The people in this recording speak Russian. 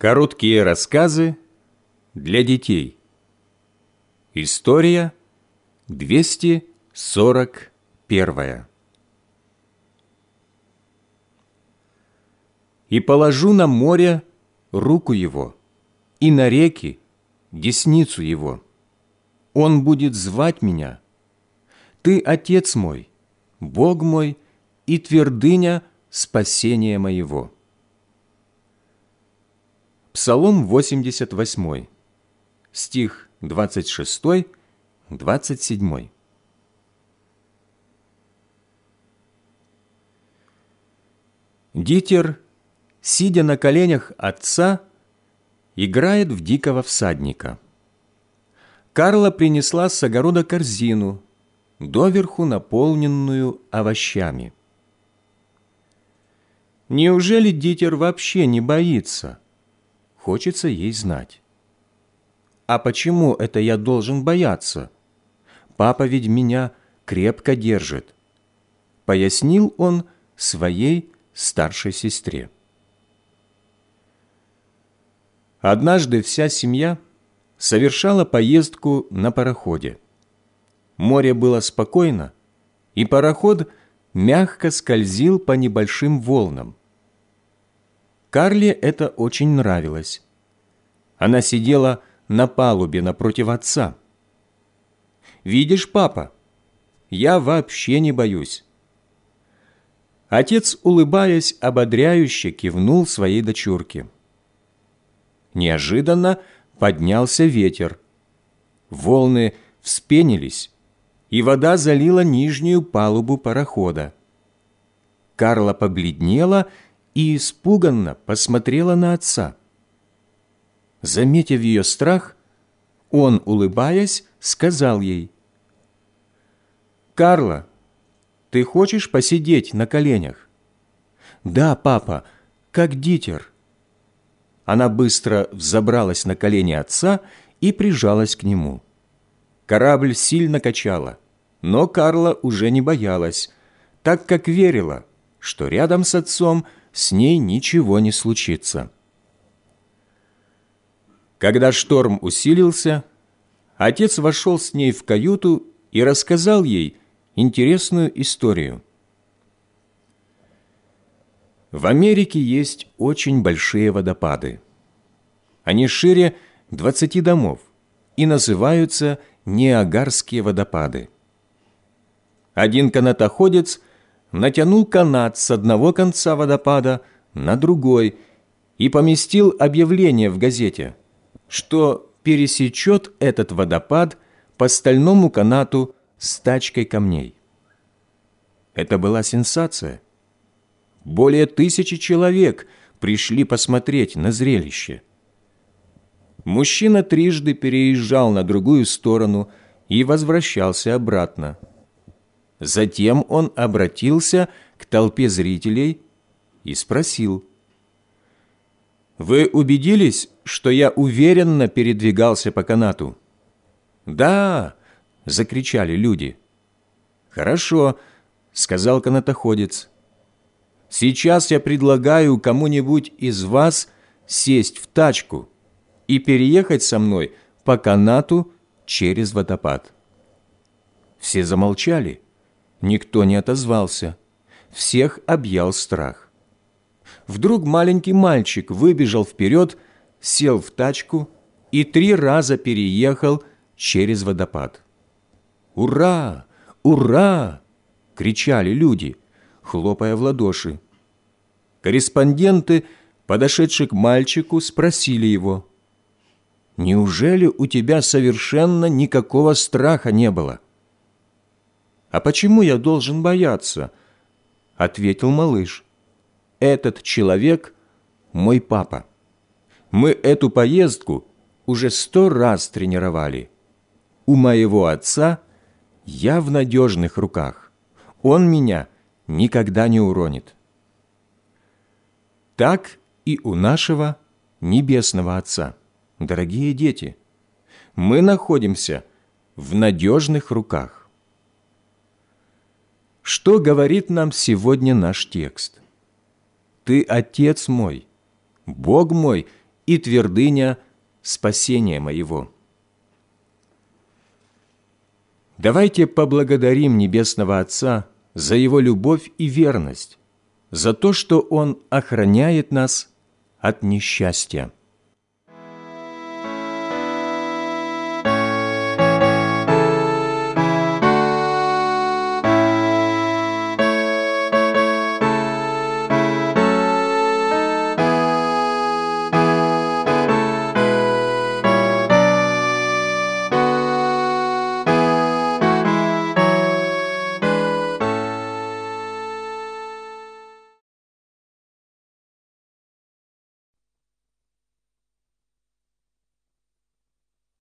Короткие рассказы для детей. История 241. «И положу на море руку его, и на реки десницу его. Он будет звать меня. Ты, Отец мой, Бог мой и твердыня спасения моего». Псалом 88, стих 26, 27. Дитер, сидя на коленях отца, играет в дикого всадника. Карла принесла с огорода корзину, доверху наполненную овощами. Неужели Дитер вообще не боится? Хочется ей знать. А почему это я должен бояться? Папа ведь меня крепко держит. Пояснил он своей старшей сестре. Однажды вся семья совершала поездку на пароходе. Море было спокойно, и пароход мягко скользил по небольшим волнам. Карле это очень нравилось. Она сидела на палубе напротив отца. «Видишь, папа, я вообще не боюсь». Отец, улыбаясь, ободряюще кивнул своей дочурке. Неожиданно поднялся ветер. Волны вспенились, и вода залила нижнюю палубу парохода. Карла побледнела и испуганно посмотрела на отца. Заметив ее страх, он, улыбаясь, сказал ей, «Карла, ты хочешь посидеть на коленях?» «Да, папа, как дитер». Она быстро взобралась на колени отца и прижалась к нему. Корабль сильно качала, но Карла уже не боялась, так как верила, что рядом с отцом – с ней ничего не случится. Когда шторм усилился, отец вошел с ней в каюту и рассказал ей интересную историю. В Америке есть очень большие водопады. Они шире 20 домов и называются Ниагарские водопады. Один канатоходец – натянул канат с одного конца водопада на другой и поместил объявление в газете, что пересечет этот водопад по стальному канату с тачкой камней. Это была сенсация. Более тысячи человек пришли посмотреть на зрелище. Мужчина трижды переезжал на другую сторону и возвращался обратно – Затем он обратился к толпе зрителей и спросил, «Вы убедились, что я уверенно передвигался по канату?» «Да!» — закричали люди. «Хорошо», — сказал канатоходец. «Сейчас я предлагаю кому-нибудь из вас сесть в тачку и переехать со мной по канату через водопад». Все замолчали. Никто не отозвался. Всех объял страх. Вдруг маленький мальчик выбежал вперед, сел в тачку и три раза переехал через водопад. «Ура! Ура!» — кричали люди, хлопая в ладоши. Корреспонденты, подошедшие к мальчику, спросили его, «Неужели у тебя совершенно никакого страха не было?» «А почему я должен бояться?» Ответил малыш. «Этот человек – мой папа. Мы эту поездку уже сто раз тренировали. У моего отца я в надежных руках. Он меня никогда не уронит». Так и у нашего Небесного Отца, дорогие дети, мы находимся в надежных руках. Что говорит нам сегодня наш текст? «Ты, Отец мой, Бог мой и твердыня спасения моего». Давайте поблагодарим Небесного Отца за Его любовь и верность, за то, что Он охраняет нас от несчастья.